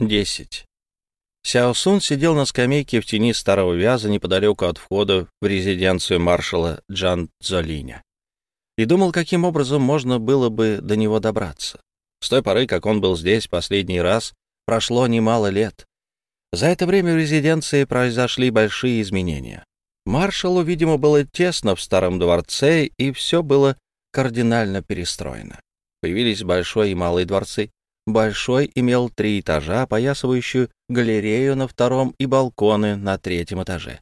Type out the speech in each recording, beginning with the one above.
10. Сяо Сун сидел на скамейке в тени старого вяза неподалеку от входа в резиденцию маршала Джан Цзолиня и думал, каким образом можно было бы до него добраться. С той поры, как он был здесь последний раз, прошло немало лет. За это время в резиденции произошли большие изменения. Маршалу, видимо, было тесно в старом дворце, и все было кардинально перестроено. Появились большой и малый дворцы, Большой имел три этажа, опоясывающую галерею на втором и балконы на третьем этаже.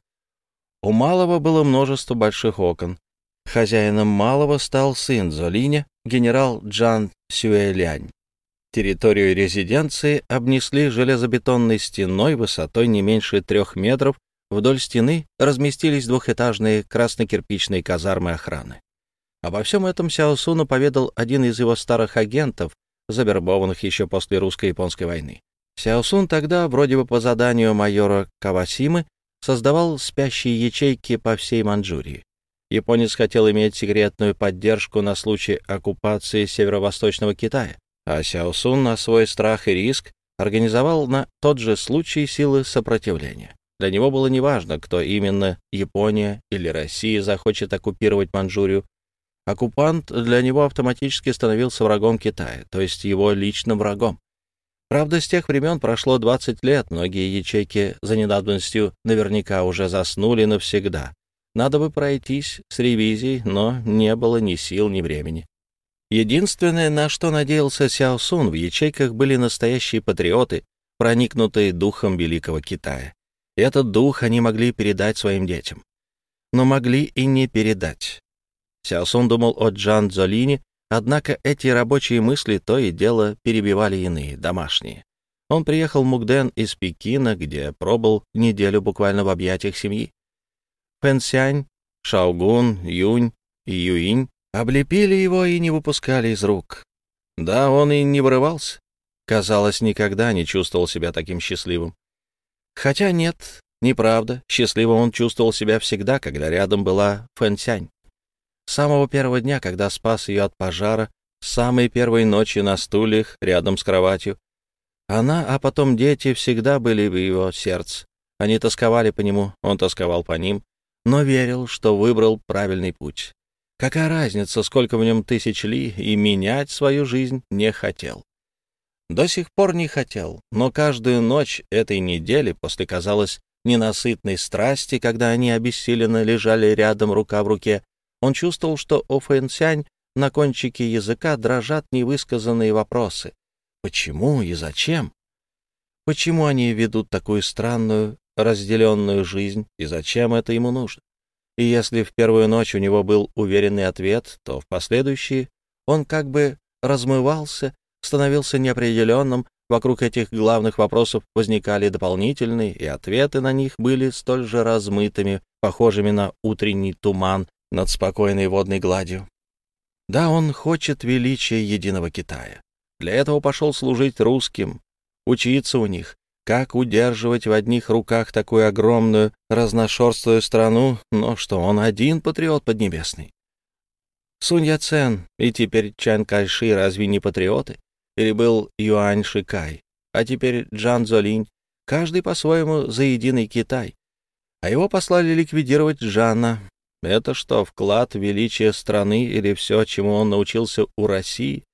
У малого было множество больших окон. Хозяином малого стал сын Золиня, генерал Джан Сюэлянь. Территорию резиденции обнесли железобетонной стеной высотой не меньше трех метров. Вдоль стены разместились двухэтажные краснокирпичные казармы охраны. Обо всем этом Сяосуну поведал один из его старых агентов, завербованных еще после русско-японской войны. Сяосун тогда, вроде бы по заданию майора Кавасимы, создавал спящие ячейки по всей Манчжурии. Японец хотел иметь секретную поддержку на случай оккупации северо-восточного Китая, а Сяосун на свой страх и риск организовал на тот же случай силы сопротивления. Для него было неважно, кто именно, Япония или Россия, захочет оккупировать Манчжурию, оккупант для него автоматически становился врагом Китая, то есть его личным врагом. Правда, с тех времен прошло 20 лет, многие ячейки за недавностью наверняка уже заснули навсегда. Надо бы пройтись с ревизией, но не было ни сил, ни времени. Единственное, на что надеялся Сяо Сун, в ячейках были настоящие патриоты, проникнутые духом Великого Китая. Этот дух они могли передать своим детям. Но могли и не передать. Сяосун думал о Джан Цзолине, однако эти рабочие мысли то и дело перебивали иные, домашние. Он приехал в Мугден из Пекина, где пробыл неделю буквально в объятиях семьи. Пэнсянь, Шаогун, Юнь и Юинь облепили его и не выпускали из рук. Да, он и не вырывался. Казалось, никогда не чувствовал себя таким счастливым. Хотя нет, неправда. Счастливым он чувствовал себя всегда, когда рядом была Фэнсянь. С самого первого дня, когда спас ее от пожара, с самой первой ночи на стульях рядом с кроватью, она, а потом дети всегда были в его сердце. Они тосковали по нему, он тосковал по ним, но верил, что выбрал правильный путь. Какая разница, сколько в нем тысяч ли, и менять свою жизнь не хотел. До сих пор не хотел, но каждую ночь этой недели, после, казалось, ненасытной страсти, когда они обессиленно лежали рядом рука в руке, он чувствовал, что у Фэнсянь на кончике языка дрожат невысказанные вопросы. Почему и зачем? Почему они ведут такую странную, разделенную жизнь, и зачем это ему нужно? И если в первую ночь у него был уверенный ответ, то в последующие он как бы размывался, становился неопределенным, вокруг этих главных вопросов возникали дополнительные, и ответы на них были столь же размытыми, похожими на утренний туман, над спокойной водной гладью. Да, он хочет величия единого Китая. Для этого пошел служить русским, учиться у них, как удерживать в одних руках такую огромную, разношерстную страну, но что он один патриот поднебесный. Сунь Яцен и теперь Чан Кайши разве не патриоты? Или был Юань Шикай, а теперь Джан Золинь, каждый по-своему за единый Китай. А его послали ликвидировать Жанна, это что, вклад в величие страны или все, чему он научился у России?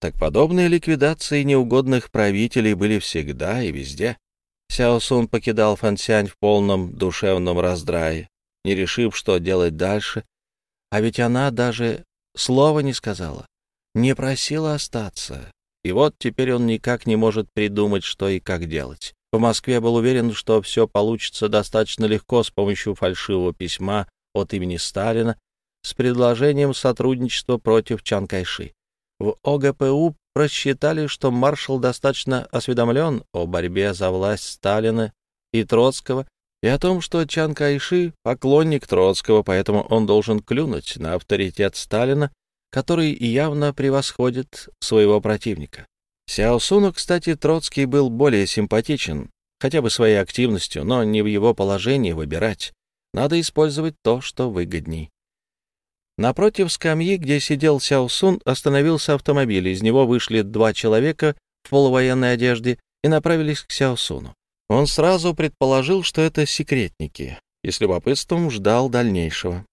Так подобные ликвидации неугодных правителей были всегда и везде. Сяо Сун покидал Фансянь в полном душевном раздрае, не решив, что делать дальше. А ведь она даже слова не сказала, не просила остаться. И вот теперь он никак не может придумать, что и как делать. В Москве был уверен, что все получится достаточно легко с помощью фальшивого письма от имени Сталина с предложением сотрудничества против Чан Кайши. В ОГПУ просчитали, что маршал достаточно осведомлен о борьбе за власть Сталина и Троцкого и о том, что Чан Кайши — поклонник Троцкого, поэтому он должен клюнуть на авторитет Сталина, который явно превосходит своего противника. Сяо Суну, кстати, Троцкий был более симпатичен, хотя бы своей активностью, но не в его положении выбирать. Надо использовать то, что выгодней. Напротив скамьи, где сидел Сяо Сун, остановился автомобиль. Из него вышли два человека в полувоенной одежде и направились к Сяосуну. Он сразу предположил, что это секретники, и с любопытством ждал дальнейшего.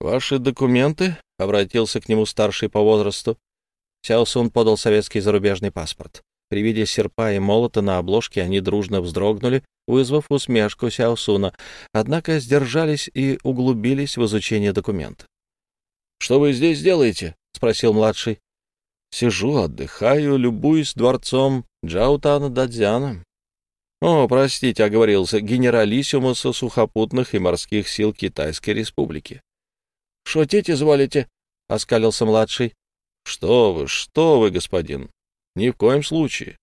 «Ваши документы?» — обратился к нему старший по возрасту. Сяосун подал советский зарубежный паспорт. При виде серпа и молота на обложке они дружно вздрогнули, вызвав усмешку Сяосуна, однако сдержались и углубились в изучение документа. «Что вы здесь делаете?» — спросил младший. «Сижу, отдыхаю, любуюсь дворцом Джаутана Дадзяна». «О, простите, оговорился, генералиссимуса сухопутных и морских сил Китайской Республики». «Шутить изволите?» — оскалился младший. «Что вы, что вы, господин? Ни в коем случае».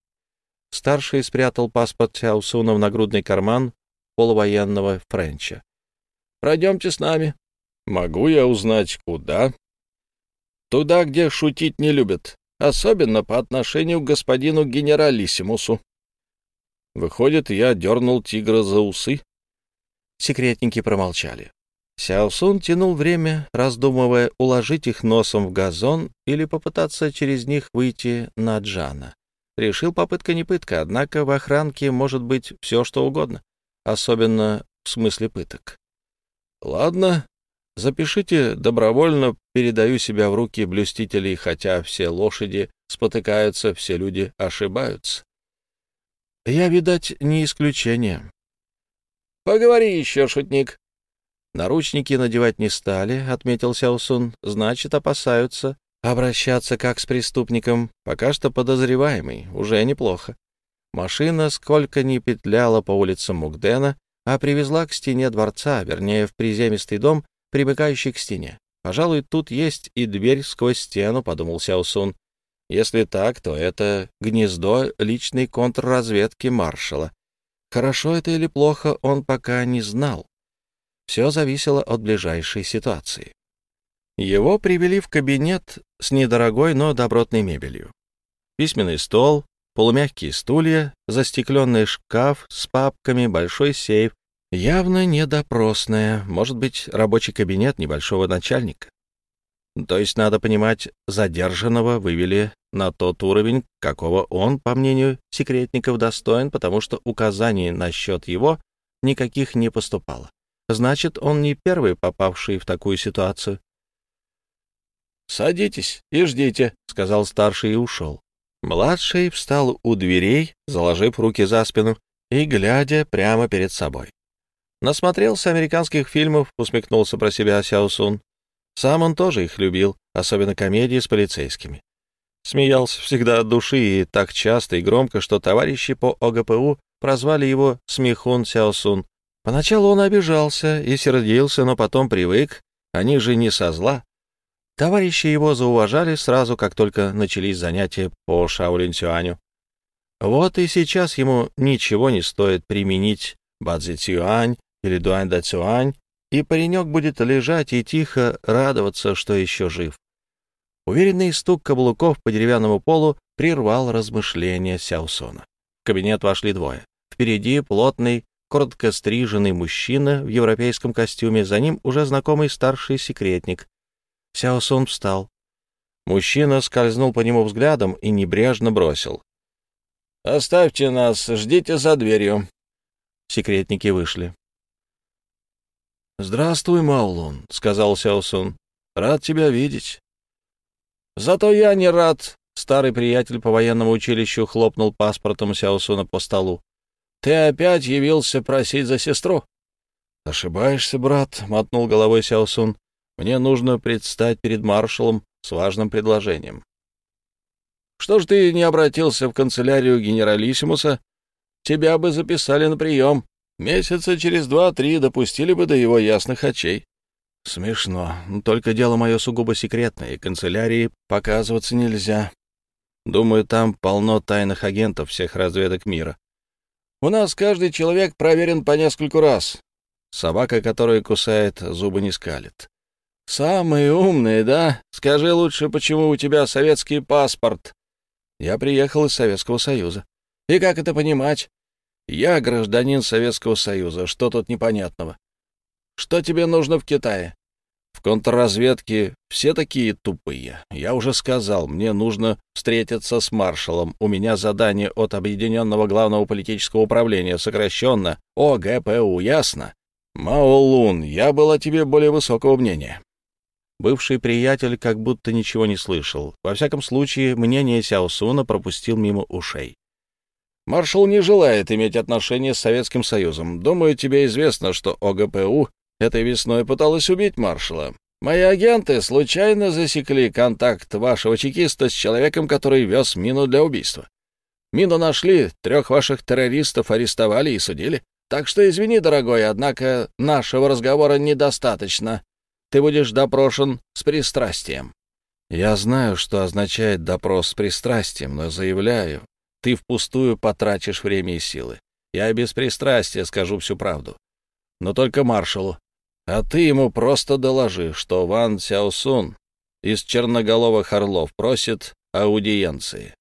Старший спрятал паспорт Сяосуна в нагрудный карман полувоенного Френча. «Пройдемте с нами». «Могу я узнать, куда?» «Туда, где шутить не любят, особенно по отношению к господину генералиссимусу». Выходит, я дернул тигра за усы. Секретники промолчали. Сяосун тянул время, раздумывая, уложить их носом в газон или попытаться через них выйти на Джана. Решил, попытка не пытка, однако в охранке может быть все, что угодно, особенно в смысле пыток. Ладно, запишите, добровольно передаю себя в руки блюстителей, хотя все лошади спотыкаются, все люди ошибаются. Я, видать, не исключение. Поговори еще, шутник, Наручники надевать не стали, — отметил Сяосун, — значит, опасаются обращаться как с преступником. Пока что подозреваемый, уже неплохо. Машина сколько ни петляла по улицам Мукдена, а привезла к стене дворца, вернее, в приземистый дом, примыкающий к стене. Пожалуй, тут есть и дверь сквозь стену, — подумал Сяосун. Если так, то это гнездо личной контрразведки маршала. Хорошо это или плохо, он пока не знал. Все зависело от ближайшей ситуации. Его привели в кабинет с недорогой, но добротной мебелью. Письменный стол, полумягкие стулья, застекленный шкаф с папками, большой сейф. Явно не допросная, может быть, рабочий кабинет небольшого начальника. То есть, надо понимать, задержанного вывели на тот уровень, какого он, по мнению секретников, достоин, потому что указаний насчет его никаких не поступало. Значит, он не первый попавший в такую ситуацию. «Садитесь и ждите», — сказал старший и ушел. Младший встал у дверей, заложив руки за спину и глядя прямо перед собой. Насмотрелся американских фильмов, усмехнулся про себя Сяосун. Сам он тоже их любил, особенно комедии с полицейскими. Смеялся всегда от души и так часто и громко, что товарищи по ОГПУ прозвали его Смехун Сяосун, Поначалу он обижался и сердился, но потом привык, они же не со зла. Товарищи его зауважали сразу, как только начались занятия по Шаолин Цюаню. Вот и сейчас ему ничего не стоит применить Бадзи Цюань или Дуань Да Цюань, и паренек будет лежать и тихо радоваться, что еще жив. Уверенный стук каблуков по деревянному полу прервал размышления Сяосона. В кабинет вошли двое. Впереди плотный коротко стриженный мужчина в европейском костюме, за ним уже знакомый старший секретник. Сяосон встал. Мужчина скользнул по нему взглядом и небрежно бросил. «Оставьте нас, ждите за дверью». Секретники вышли. «Здравствуй, Маулун», — сказал Сяосун. «Рад тебя видеть». «Зато я не рад», — старый приятель по военному училищу хлопнул паспортом Сяосуна по столу. Ты опять явился просить за сестру? — Ошибаешься, брат, — мотнул головой Сяосун. — Мне нужно предстать перед маршалом с важным предложением. — Что ж ты не обратился в канцелярию генералиссимуса? Тебя бы записали на прием. Месяца через два-три допустили бы до его ясных очей. — Смешно. Только дело мое сугубо секретное, и канцелярии показываться нельзя. Думаю, там полно тайных агентов всех разведок мира. У нас каждый человек проверен по нескольку раз. Собака, которая кусает, зубы не скалит. Самый умный, да? Скажи лучше, почему у тебя советский паспорт? Я приехал из Советского Союза. И как это понимать? Я гражданин Советского Союза. Что тут непонятного? Что тебе нужно в Китае? В контрразведке все такие тупые. Я уже сказал, мне нужно встретиться с маршалом. У меня задание от Объединенного Главного Политического Управления, сокращенно ОГПУ, ясно? Мао Лун, я был о тебе более высокого мнения. Бывший приятель как будто ничего не слышал. Во всяком случае, мнение Сяосуна пропустил мимо ушей. Маршал не желает иметь отношения с Советским Союзом. Думаю, тебе известно, что ОГПУ Этой весной пыталась убить маршала. Мои агенты случайно засекли контакт вашего чекиста с человеком, который вез мину для убийства. Мину нашли, трех ваших террористов арестовали и судили. Так что извини, дорогой, однако нашего разговора недостаточно. Ты будешь допрошен с пристрастием. Я знаю, что означает допрос с пристрастием, но заявляю, ты впустую потратишь время и силы. Я без пристрастия скажу всю правду. Но только маршалу. А ты ему просто доложи, что Ван Сяосун из черноголовых орлов просит аудиенции.